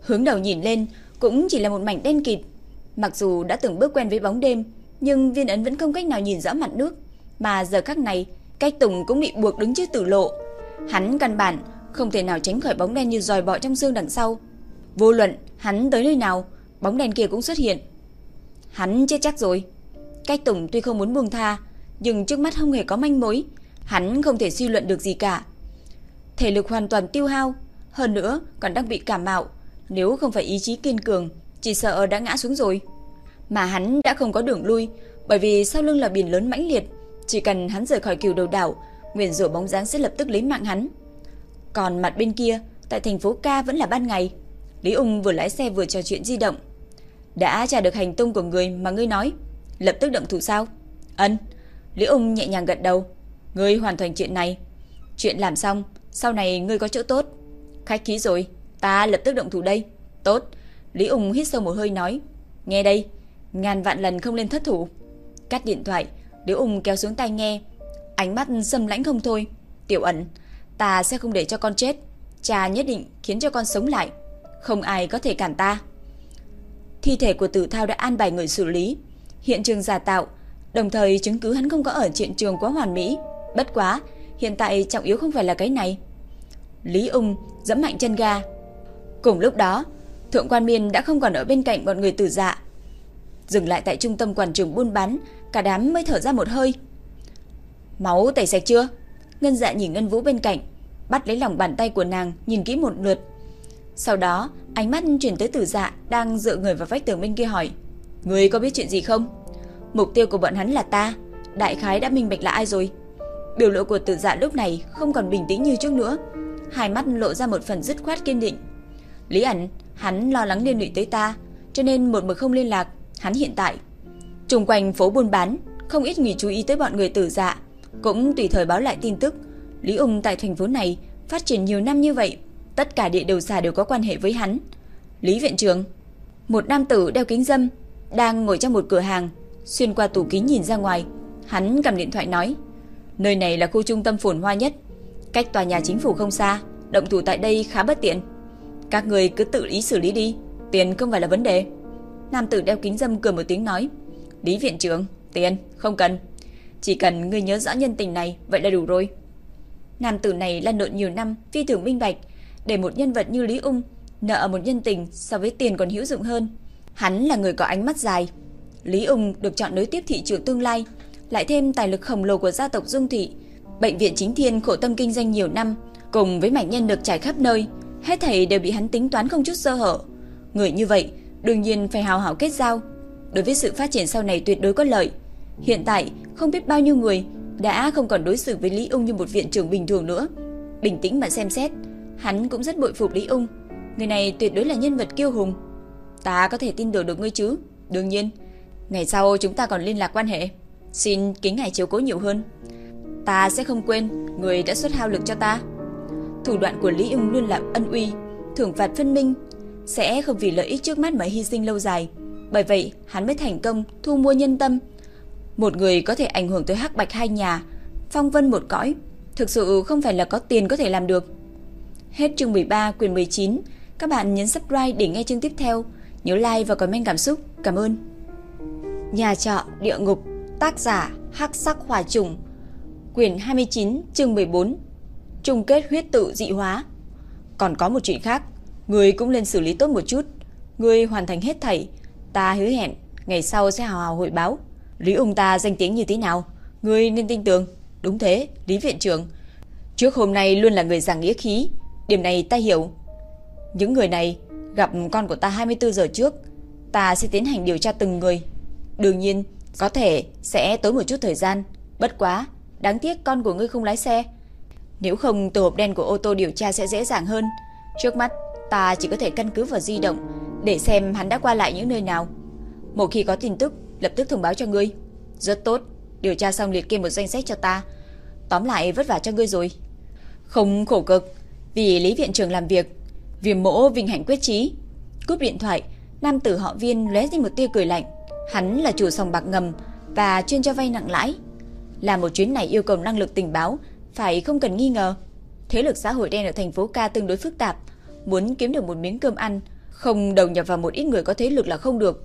Hướng đầu nhìn lên cũng chỉ là một mảnh đen kịt. Mặc dù đã từng bước quen với bóng đêm, nhưng Viên Ấn vẫn không cách nào nhìn rõ mặt nước, mà giờ khắc này, Cách Tùng cũng bị buộc đứng trước tử lộ. Hắn căn bản không thể nào tránh khỏi bóng đen như dòi bọ trong xương đằng sau. Vô luận hắn tới nơi nào, bóng đen kia cũng xuất hiện. Hắn chết chắc rồi. Cách Tùng tuy không muốn buông tha, nhưng trước mắt không hề có manh mối, hắn không thể suy luận được gì cả. Thể lực hoàn toàn tiêu hao, hơn nữa còn đang bị cảm mạo, nếu không phải ý chí kiên cường, chỉ sợ đã ngã xuống rồi. Mà hắn đã không có đường lui, bởi vì sau lưng là biển lớn mãnh liệt, chỉ cần hắn rời khỏi cửu đầu đảo, Nguyện rủa bóng dáng sẽ lập tức lấy mạng hắn. Còn mặt bên kia, tại thành phố Ca vẫn là ban ngày. Lý Ung vừa lái xe vừa trò chuyện di động. Đã trả được hành tung của người mà ngươi nói, lập tức động thủ sao? Ân. Lý Ung nhẹ nhàng gật đầu. Ngươi hoàn thành chuyện này. Chuyện làm xong, sau này ngươi có chỗ tốt. Khách khí rồi, ta lập tức động thủ đây. Tốt. Lý Ung hít sâu một hơi nói. Nghe đây, ngàn vạn lần không lên thất thủ. Cắt điện thoại, Lý Ung kéo xuống tai nghe. Ánh mắt sâm lãnh không thôi. Tiểu ẩn, ta sẽ không để cho con chết. Cha nhất định khiến cho con sống lại. Không ai có thể cản ta. thi thể của Tử Thao đã an bài người xử lý, hiện trường giả tạo, đồng thời chứng cứ hắn không có ở hiện trường quá hoàn mỹ. Bất quá, hiện tại trọng yếu không phải là cái này. Lý Ung dẫm mạnh chân ga. Cùng lúc đó, Thượng quan Miên đã không còn ở bên cạnh bọn người tử dạ. Dừng lại tại trung tâm quảng trường buôn bán, cả đám mới thở ra một hơi. Máu tẩy sạch chưa? Ngân dạ nhìn Ngân Vũ bên cạnh, bắt lấy lòng bàn tay của nàng, nhìn kỹ một lượt. Sau đó, ánh mắt chuyển tới tử dạ đang dựa người vào vách tường bên kia hỏi. Người có biết chuyện gì không? Mục tiêu của bọn hắn là ta, đại khái đã minh bạch là ai rồi. Biểu lộ của tử dạ lúc này không còn bình tĩnh như trước nữa. Hai mắt lộ ra một phần dứt khoát kiên định. Lý ẩn, hắn lo lắng liên lụy tới ta, cho nên một mực không liên lạc, hắn hiện tại. Trung quanh phố buôn bán, không ít người chú ý tới bọn người tử dạ, cũng tùy thời báo lại tin tức. Lý ung tại thành phố này phát triển nhiều năm như vậy, tất cả địa đầu xà đều có quan hệ với hắn. Lý viện trưởng, một nam tử đeo kính dâm, đang ngồi trong một cửa hàng, xuyên qua tủ kính nhìn ra ngoài. Hắn cầm điện thoại nói, nơi này là khu trung tâm phồn hoa nhất, cách tòa nhà chính phủ không xa, động thủ tại đây khá bất tiện. Các người cứ tự ý xử lý đi, tiền không phải là vấn đề. Nam tử đeo kính dâm cười một tiếng nói, Lý viện trưởng, tiền, không cần. Chỉ cần ngươi nhớ rõ nhân tình này, vậy là đủ rồi. Nam tử này lăn lộn nhiều năm, phi thường minh bạch, để một nhân vật như Lý Ung nợ một nhân tình so với tiền còn hữu dụng hơn. Hắn là người có ánh mắt dài. Lý Ung được chọn nối tiếp thị trường tương lai, lại thêm tài lực khổng lồ của gia tộc Dung Thị. Bệnh viện chính thiên khổ tâm kinh doanh nhiều năm, cùng với mảnh nhân được trải khắp nơi, hết thầy đều bị hắn tính toán không chút sơ hở. Người như vậy, đương nhiên phải hào hảo kết giao. Đối với sự phát triển sau này tuyệt đối có lợi. Hiện tại, không biết bao nhiêu người đã không còn đối xử với Lý Ung như một viện trưởng bình thường nữa. Bình tĩnh mà xem xét, hắn cũng rất bội phục Lý Ung. Người này tuyệt đối là nhân vật kiêu hùng. Ta có thể tin tưởng được ngươi chứ? Đương nhiên. Ngày sau chúng ta còn liên lạc quan hệ. Xin kính ngài chiếu cố nhiều hơn. Ta sẽ không quên người đã xuất hao lực cho ta. Thủ đoạn của Lý Ung luôn là ân uy, thưởng phạt phân minh, sẽ không vì lợi ích trước mắt mà hy sinh lâu dài. Bởi vậy, hắn mới thành công thu mua nhân tâm. Một người có thể ảnh hưởng tới hắc bạch hai nhà, phong vân một cõi, thực sự không phải là có tiền có thể làm được. Hết chương 13 quyền 19, các bạn nhấn subscribe để nghe chương tiếp theo. Nhớ like và comment cảm xúc. Cảm ơn. Nhà trọ địa ngục, tác giả Hắc Sắc Hỏa Trùng, quyển 29, chương 14. Chung kết huyết tự dị hóa. Còn có một chuyện khác, người cũng nên xử lý tốt một chút. Người hoàn thành hết thảy, ta hứa hẹn ngày sau sẽ hào hào hội báo. Lý ung ta danh tiếng như thế nào, người nên tin tưởng. Đúng thế, Lý viện trưởng. Trước hôm nay luôn là người giảng nghĩa khí, điểm này ta hiểu. Những người này gặp con của ta 24 giờ trước, ta sẽ tiến hành điều tra từng người. Đương nhiên, có thể sẽ tốn một chút thời gian. Bất quá, đáng tiếc con của ngươi không lái xe. Nếu không, từ hộp đen của ô tô điều tra sẽ dễ dàng hơn. Trước mắt, ta chỉ có thể căn cứ vào di động để xem hắn đã qua lại những nơi nào. Một khi có tin tức, lập tức thông báo cho ngươi. Rất tốt, điều tra xong liệt kê một danh sách cho ta. Tóm lại vất vả cho ngươi rồi. Không khổ cực, vì Lý viện trưởng làm việc, Viêm Mỗ vinh hạnh quyết chí. Cúp điện thoại, nam tử họ Viên lóe lên một tia cười lạnh. Hắn là chủ sòng bạc ngầm và chuyên cho vay nặng lãi. Là một chuyến này yêu cầu năng lực tình báo, phải không cần nghi ngờ. Thế lực xã hội đen ở thành phố Ca tương đối phức tạp, muốn kiếm được một miếng cơm ăn, không đầu nhập vào một ít người có thế lực là không được.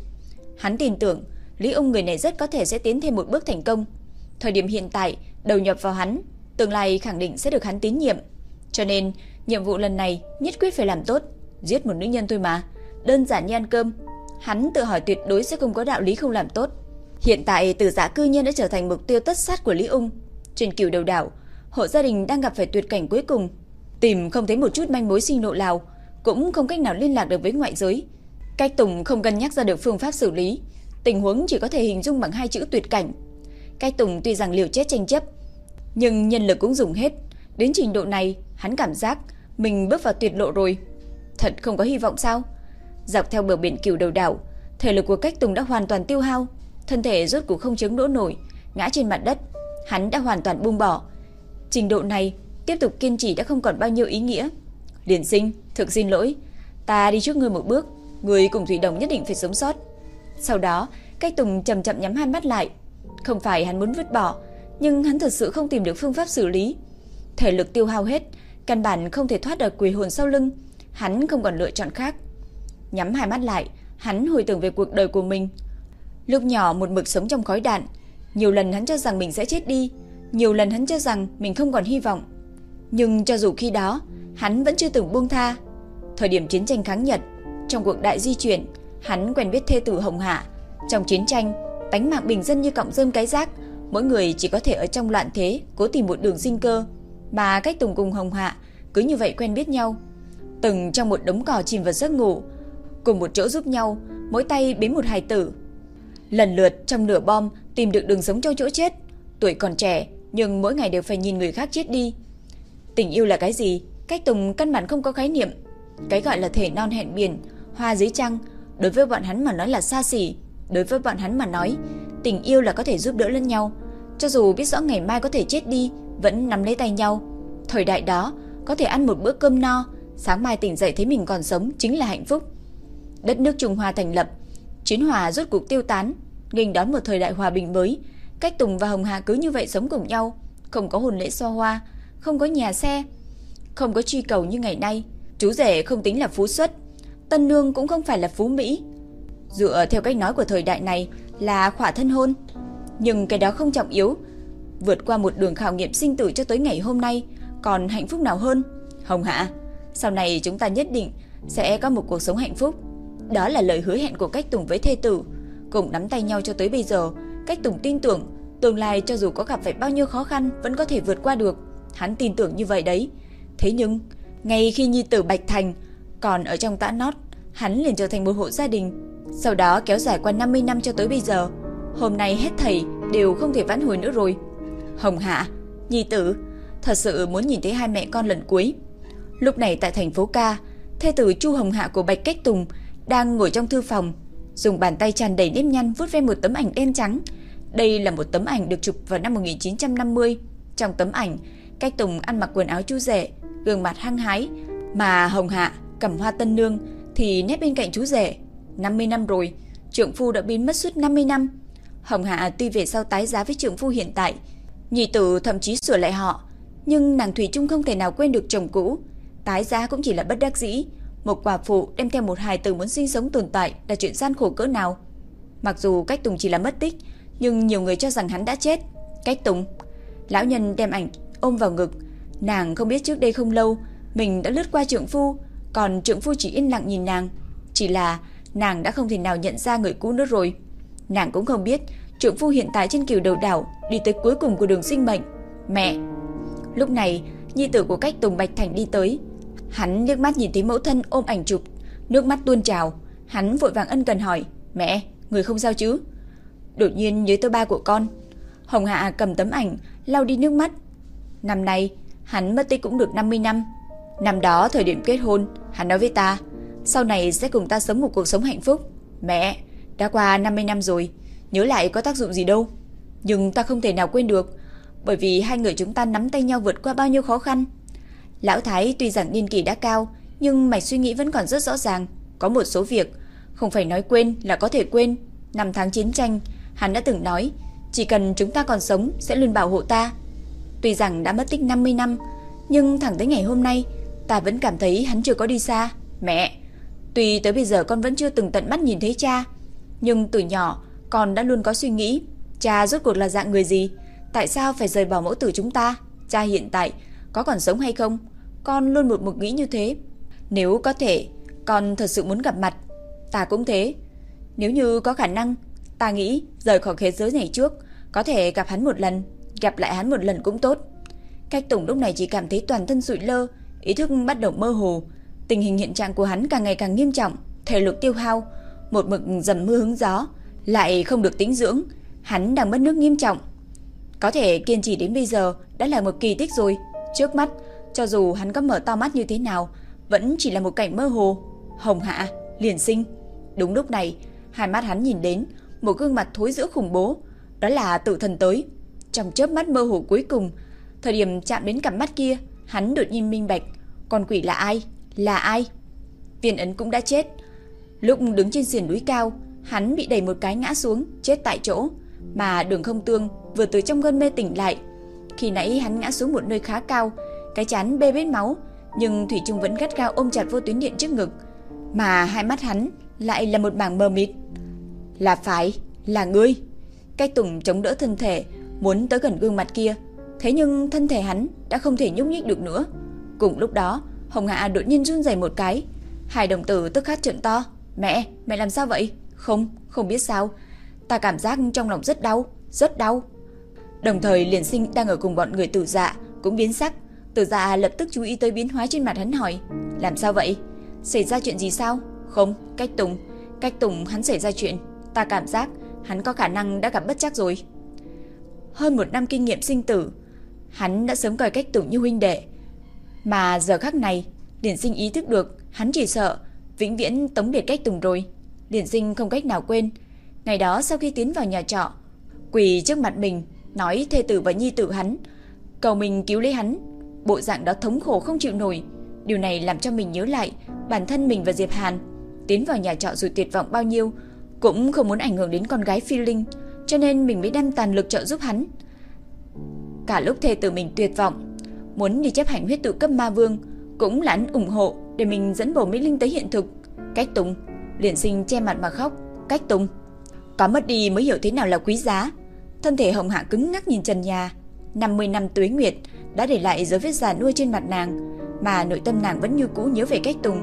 Hắn tin tưởng, Lý ông người này rất có thể sẽ tiến thêm một bước thành công. Thời điểm hiện tại, đầu nhập vào hắn, tương lai khẳng định sẽ được hắn tín nhiệm. Cho nên, nhiệm vụ lần này nhất quyết phải làm tốt, giết một nữ nhân thôi mà, đơn giản như ăn cơm. Hắn tự hỏi tuyệt đối sẽ không có đạo lý không làm tốt. Hiện tại từ giả cư nhiên đã trở thành mục tiêu tất sát của Lý Ung. Trên cửu đầu đảo, hộ gia đình đang gặp phải tuyệt cảnh cuối cùng, tìm không thấy một chút manh mối sinh nộ nào, cũng không cách nào liên lạc được với ngoại giới. Cách Tùng không cân nhắc ra được phương pháp xử lý, tình huống chỉ có thể hình dung bằng hai chữ tuyệt cảnh. Cái Tùng tuy rằng liều chết tranh chấp, nhưng nhân lực cũng dùng hết, đến trình độ này, hắn cảm giác mình bước vào tuyệt lộ rồi. Thật không có hy vọng sao? Dọc theo bờ biển cửu đầu đảo, thể lực của Cách Tùng đã hoàn toàn tiêu hao, thân thể rốt cuộc không chống đỡ nổi, ngã trên mặt đất, hắn đã hoàn toàn buông bỏ. Trình độ này, tiếp tục kiên trì đã không còn bao nhiêu ý nghĩa. Liền Sinh, thực xin lỗi, ta đi trước ngươi một bước, ngươi cùng Thủy Đồng nhất định phải sống sót. Sau đó, Cách Tùng chậm chậm nhắm hai mắt lại. Không phải hắn muốn vứt bỏ, nhưng hắn thực sự không tìm được phương pháp xử lý. Thể lực tiêu hao hết, căn bản không thể thoát được quỷ hồn sau lưng, hắn không còn lựa chọn khác. Nhắm hai mắt lại, Hắn hồi tưởng về cuộc đời của mình. Lúc nhỏ một mực sống trong khói đạn, nhiều lần hắn cho rằng mình sẽ chết đi, nhiều lần hắn cho rằng mình không còn hy vọng. Nhưng cho dù khi đó, hắn vẫn chưa từng buông tha. Thời điểm chiến tranh kháng Nhật, trong cuộc đại di chuyển, hắn quen biết thê tử Hồng Hạ. Trong chiến tranh, tánh mạng bình dân như cọng rơm cái rác, mỗi người chỉ có thể ở trong loạn thế cố tìm một đường sinh cơ. Mà cách Tùng cùng Hồng Hạ cứ như vậy quen biết nhau. Từng trong một đống cỏ chìm vào giấc ngủ, cùng một chỗ giúp nhau, mỗi tay bế một hài tử. Lần lượt trong nửa bom tìm được đường sống cho chỗ chết. Tuổi còn trẻ, nhưng mỗi ngày đều phải nhìn người khác chết đi. Tình yêu là cái gì? Cách Tùng căn bản không có khái niệm. Cái gọi là thể non hẹn biển, hoa dưới trăng, đối với bọn hắn mà nói là xa xỉ. Đối với bọn hắn mà nói, tình yêu là có thể giúp đỡ lẫn nhau. Cho dù biết rõ ngày mai có thể chết đi, vẫn nắm lấy tay nhau. Thời đại đó, có thể ăn một bữa cơm no, sáng mai tỉnh dậy thấy mình còn sống chính là hạnh phúc. Đất nước Trung Hoa thành lập, chiến hòa rốt cuộc tiêu tán, nghênh đón một thời đại hòa bình mới. Cách Tùng và Hồng Hà cứ như vậy sống cùng nhau, không có hồn lễ so hoa, không có nhà xe, không có truy cầu như ngày nay. Chú rể không tính là phú xuất, tân nương cũng không phải là phú Mỹ. Dựa theo cách nói của thời đại này là khỏa thân hôn. Nhưng cái đó không trọng yếu. Vượt qua một đường khảo nghiệm sinh tử cho tới ngày hôm nay, còn hạnh phúc nào hơn? Hồng Hạ, sau này chúng ta nhất định sẽ có một cuộc sống hạnh phúc. Đó là lời hứa hẹn của Cách Tùng với thê tử. Cùng nắm tay nhau cho tới bây giờ, Cách Tùng tin tưởng tương lai cho dù có gặp phải bao nhiêu khó khăn vẫn có thể vượt qua được. Hắn tin tưởng như vậy đấy. Thế nhưng, ngay khi Nhi tử Bạch Thành còn ở trong tã nót, hắn liền trở thành một hộ gia đình. Sau đó kéo dài qua 50 năm cho tới bây giờ. Hôm nay hết thầy đều không thể vãn hồi nữa rồi. Hồng Hạ, Nhi tử, thật sự muốn nhìn thấy hai mẹ con lần cuối. Lúc này tại thành phố Ca, thê tử Chu Hồng Hạ của Bạch Cách Tùng đang ngồi trong thư phòng, dùng bàn tay tràn đầy nếp nhăn vuốt ve một tấm ảnh đen trắng. Đây là một tấm ảnh được chụp vào năm 1950. Trong tấm ảnh, Cách Tùng ăn mặc quần áo chu rể, gương mặt hăng hái, mà Hồng Hạ cầm hoa tân nương thì nép bên cạnh chú rể. 50 năm rồi, trưởng phu đã biến mất suốt 50 năm. Hồng Hạ tuy về sau tái giá với trưởng phu hiện tại, nhị tử thậm chí sửa lại họ, nhưng nàng Thủy Trung không thể nào quên được chồng cũ. Tái giá cũng chỉ là bất đắc dĩ, một quả phụ đem theo một hài tử muốn sinh sống tồn tại là chuyện gian khổ cỡ nào. Mặc dù Cách Tùng chỉ là mất tích, nhưng nhiều người cho rằng hắn đã chết. Cách Tùng, lão nhân đem ảnh ôm vào ngực, nàng không biết trước đây không lâu mình đã lướt qua trưởng phu, còn trượng phu chỉ yên lặng nhìn nàng, chỉ là nàng đã không thể nào nhận ra người cũ nữa rồi. Nàng cũng không biết trượng phu hiện tại trên kiều đầu đảo đi tới cuối cùng của đường sinh mệnh. Mẹ! Lúc này, nhi tử của cách Tùng Bạch Thành đi tới. Hắn nước mắt nhìn thấy mẫu thân ôm ảnh chụp, nước mắt tuôn trào. Hắn vội vàng ân cần hỏi, mẹ, người không sao chứ? Đột nhiên nhớ tới ba của con. Hồng Hạ cầm tấm ảnh, lau đi nước mắt. Năm nay, hắn mất tích cũng được 50 năm. Năm đó thời điểm kết hôn, hắn nói với ta, sau này sẽ cùng ta sống một cuộc sống hạnh phúc. Mẹ, đã qua 50 năm rồi, nhớ lại có tác dụng gì đâu. Nhưng ta không thể nào quên được, bởi vì hai người chúng ta nắm tay nhau vượt qua bao nhiêu khó khăn. Lão Thái tuy rằng niên kỷ đã cao, nhưng mạch suy nghĩ vẫn còn rất rõ ràng. Có một số việc, không phải nói quên là có thể quên. Năm tháng chiến tranh, hắn đã từng nói, chỉ cần chúng ta còn sống sẽ luôn bảo hộ ta. Tuy rằng đã mất tích 50 năm, nhưng thẳng tới ngày hôm nay, ta vẫn cảm thấy hắn chưa có đi xa. Mẹ, tuy tới bây giờ con vẫn chưa từng tận mắt nhìn thấy cha, nhưng từ nhỏ con đã luôn có suy nghĩ, cha rốt cuộc là dạng người gì, tại sao phải rời bỏ mẫu tử chúng ta, cha hiện tại có còn sống hay không? Con luôn một mực nghĩ như thế. Nếu có thể, con thật sự muốn gặp mặt, ta cũng thế. Nếu như có khả năng, ta nghĩ rời khỏi thế giới này trước, có thể gặp hắn một lần, gặp lại hắn một lần cũng tốt. Cách Tùng lúc này chỉ cảm thấy toàn thân sụi lơ, ý thức bắt đầu mơ hồ. Tình hình hiện trạng của hắn càng ngày càng nghiêm trọng, thể lực tiêu hao, một mực dầm mưa hứng gió, lại không được tĩnh dưỡng, hắn đang mất nước nghiêm trọng. Có thể kiên trì đến bây giờ đã là một kỳ tích rồi. Trước mắt, cho dù hắn có mở to mắt như thế nào, vẫn chỉ là một cảnh mơ hồ. Hồng Hạ, liền sinh. Đúng lúc này, hai mắt hắn nhìn đến một gương mặt thối giữa khủng bố, đó là tự thần tới. Trong chớp mắt mơ hồ cuối cùng, thời điểm chạm đến cặp mắt kia, hắn đột nhiên minh bạch, con quỷ là ai? Là ai? Viên ấn cũng đã chết. Lúc đứng trên sườn núi cao, hắn bị đẩy một cái ngã xuống, chết tại chỗ, mà Đường Không Tương vừa từ trong cơn mê tỉnh lại. Khi nãy hắn ngã xuống một nơi khá cao, cái chán bê bết máu, nhưng Thủy Trung vẫn gắt gao ôm chặt vô tuyến điện trước ngực, mà hai mắt hắn lại là một mảng mờ mịt. Là phải, là ngươi. Cái Tùng chống đỡ thân thể, muốn tới gần gương mặt kia. Thế nhưng thân thể hắn đã không thể nhúc nhích được nữa. Cùng lúc đó, Hồng Hạ đột nhiên run rẩy một cái. Hai đồng tử tức khắc trợn to. Mẹ, mẹ làm sao vậy? Không, không biết sao. Ta cảm giác trong lòng rất đau, rất đau. Đồng thời liền sinh đang ở cùng bọn người tử dạ cũng biến sắc. Tử dạ lập tức chú ý tới biến hóa trên mặt hắn hỏi. Làm sao vậy? Xảy ra chuyện gì sao? Không, cách Tùng. Cách Tùng hắn xảy ra chuyện. Ta cảm giác hắn có khả năng đã gặp bất chắc rồi. Hơn một năm kinh nghiệm sinh tử, hắn đã sớm coi cách Tùng như huynh đệ. Mà giờ khắc này, Điển sinh ý thức được hắn chỉ sợ vĩnh viễn tống biệt cách Tùng rồi. Điển sinh không cách nào quên. Ngày đó sau khi tiến vào nhà trọ, quỳ trước mặt mình, nói thê tử và nhi tử hắn, cầu mình cứu lấy hắn. Bộ dạng đó thống khổ không chịu nổi. Điều này làm cho mình nhớ lại bản thân mình và Diệp Hàn tiến vào nhà trọ rồi tuyệt vọng bao nhiêu, cũng không muốn ảnh hưởng đến con gái Phi Linh, cho nên mình mới đem toàn lực trợ giúp hắn. Cả lúc thê tử mình tuyệt vọng, muốn đi chấp hành huyết tự cấp ma vương, cũng là ủng hộ để mình dẫn bổ Mỹ Linh tới hiện thực. Cách Tùng, liền sinh che mặt mà khóc. Cách Tùng, có mất đi mới hiểu thế nào là quý giá. Thân thể hồng hạ cứng ngắc nhìn trần nhà. 50 năm tuế nguyệt đã để lại dấu vết già nuôi trên mặt nàng, mà nội tâm nàng vẫn như cũ nhớ về cách Tùng.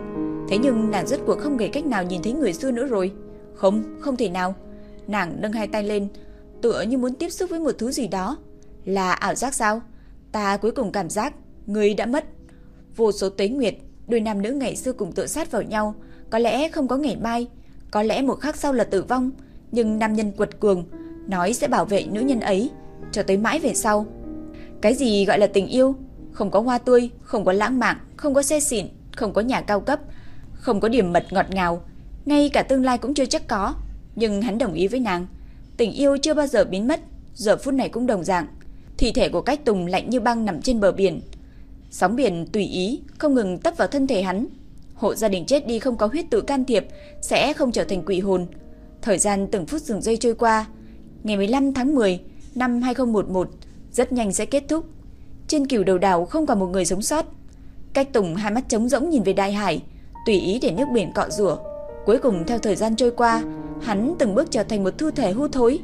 Thế nhưng nàng rất cuộc không hề cách nào nhìn thấy người xưa nữa rồi. Không, không thể nào. Nàng nâng hai tay lên, tựa như muốn tiếp xúc với một thứ gì đó. Là ảo giác sao? Ta cuối cùng cảm giác người đã mất. Vô số tuế nguyệt, đôi nam nữ ngày xưa cùng tự sát vào nhau, có lẽ không có ngày mai, có lẽ một khắc sau là tử vong, nhưng nam nhân quật cường nói sẽ bảo vệ nữ nhân ấy cho tới mãi về sau. Cái gì gọi là tình yêu? Không có hoa tươi, không có lãng mạn, không có xe xịn, không có nhà cao cấp, không có điểm mật ngọt ngào, ngay cả tương lai cũng chưa chắc có. Nhưng hắn đồng ý với nàng, tình yêu chưa bao giờ biến mất, giờ phút này cũng đồng dạng. Thi thể của Cách Tùng lạnh như băng nằm trên bờ biển. Sóng biển tùy ý, không ngừng tấp vào thân thể hắn. Hộ gia đình chết đi không có huyết tự can thiệp, sẽ không trở thành quỷ hồn. Thời gian từng phút dừng giây trôi qua. Ngày 15 tháng 10 năm 2011, rất nhanh sẽ kết thúc. Trên cửu đầu đảo không còn một người sống sót. Cách Tùng hai mắt trống rỗng nhìn về đại hải, tùy ý để nước biển cọ rửa. Cuối cùng theo thời gian trôi qua, hắn từng bước trở thành một thu thể hư thối.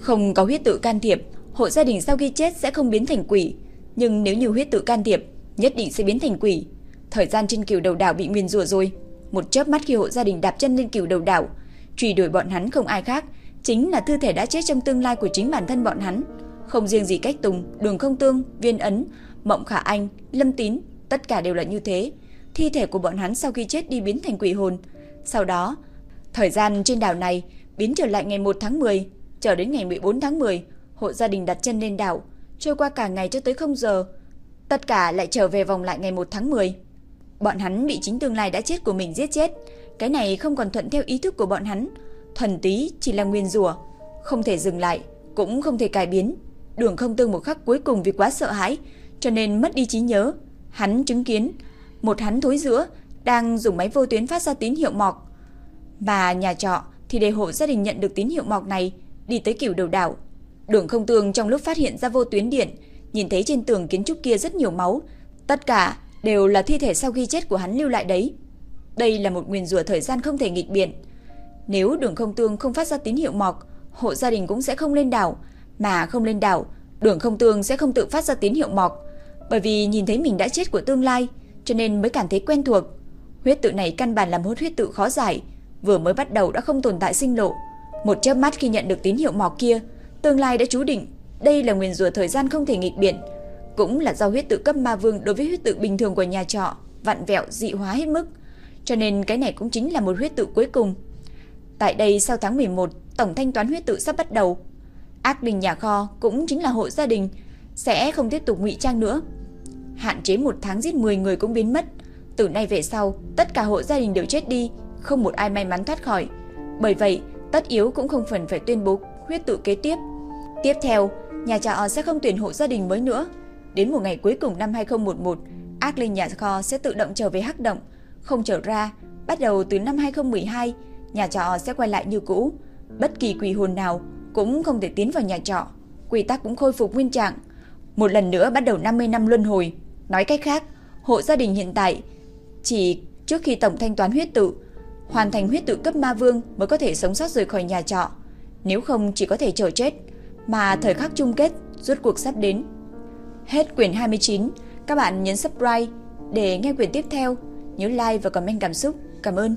Không có huyết tự can thiệp, hộ gia đình sau khi chết sẽ không biến thành quỷ, nhưng nếu như huyết tự can thiệp, nhất định sẽ biến thành quỷ. Thời gian trên cửu đầu đảo bị nguyên rủa rồi. Một chớp mắt khi hộ gia đình đạp chân lên cửu đầu đảo, truy đuổi bọn hắn không ai khác, chính là thư thể đã chết trong tương lai của chính bản thân bọn hắn. Không riêng gì cách Tùng, Đường Không Tương, Viên Ấn, Mộng Khả Anh, Lâm Tín, tất cả đều là như thế. Thi thể của bọn hắn sau khi chết đi biến thành quỷ hồn. Sau đó, thời gian trên đảo này biến trở lại ngày 1 tháng 10, chờ đến ngày 14 tháng 10, hộ gia đình đặt chân lên đảo, trôi qua cả ngày cho tới không giờ. Tất cả lại trở về vòng lại ngày 1 tháng 10. Bọn hắn bị chính tương lai đã chết của mình giết chết. Cái này không còn thuận theo ý thức của bọn hắn. Thuần tí chỉ là nguyên rủa, không thể dừng lại, cũng không thể cải biến. Đường không tương một khắc cuối cùng vì quá sợ hãi, cho nên mất đi trí nhớ. Hắn chứng kiến, một hắn thối giữa, đang dùng máy vô tuyến phát ra tín hiệu mọc. và nhà trọ thì để hộ gia đình nhận được tín hiệu mọc này, đi tới cửu đầu đảo. Đường không tường trong lúc phát hiện ra vô tuyến điện, nhìn thấy trên tường kiến trúc kia rất nhiều máu. Tất cả đều là thi thể sau khi chết của hắn lưu lại đấy. Đây là một nguyên rủa thời gian không thể nghịch biện. Nếu đường không tương không phát ra tín hiệu mọc, hộ gia đình cũng sẽ không lên đảo, mà không lên đảo, đường không tương sẽ không tự phát ra tín hiệu mọc, bởi vì nhìn thấy mình đã chết của tương lai, cho nên mới cảm thấy quen thuộc. Huyết tự này căn bản là một huyết tự khó giải, vừa mới bắt đầu đã không tồn tại sinh lộ. Một chớp mắt khi nhận được tín hiệu mọc kia, tương lai đã chú định, đây là nguyên rủa thời gian không thể nghịch biển cũng là do huyết tự cấp ma vương đối với huyết tự bình thường của nhà trọ vặn vẹo dị hóa hết mức, cho nên cái này cũng chính là một huyết tự cuối cùng. Tại đây sau tháng 11, tổng thanh toán huyết tự sắp bắt đầu. Ác đình nhà kho cũng chính là hộ gia đình sẽ không tiếp tục ngụy trang nữa. Hạn chế một tháng giết 10 người cũng biến mất. Từ nay về sau, tất cả hộ gia đình đều chết đi, không một ai may mắn thoát khỏi. Bởi vậy, tất yếu cũng không phần phải tuyên bố huyết tự kế tiếp. Tiếp theo, nhà trọ sẽ không tuyển hộ gia đình mới nữa. Đến một ngày cuối cùng năm 2011, ác linh nhà kho sẽ tự động trở về hắc động, không trở ra. Bắt đầu từ năm 2012, nhà trọ sẽ quay lại như cũ. Bất kỳ quỷ hồn nào cũng không thể tiến vào nhà trọ. Quy tắc cũng khôi phục nguyên trạng. Một lần nữa bắt đầu 50 năm luân hồi. Nói cách khác, hộ gia đình hiện tại chỉ trước khi tổng thanh toán huyết tự, hoàn thành huyết tự cấp ma vương mới có thể sống sót rời khỏi nhà trọ, nếu không chỉ có thể chờ chết, mà thời khắc chung kết rốt cuộc sắp đến. Hết quyển 29, các bạn nhấn subscribe để nghe quyển tiếp theo, nhớ like và comment cảm xúc. Cảm ơn.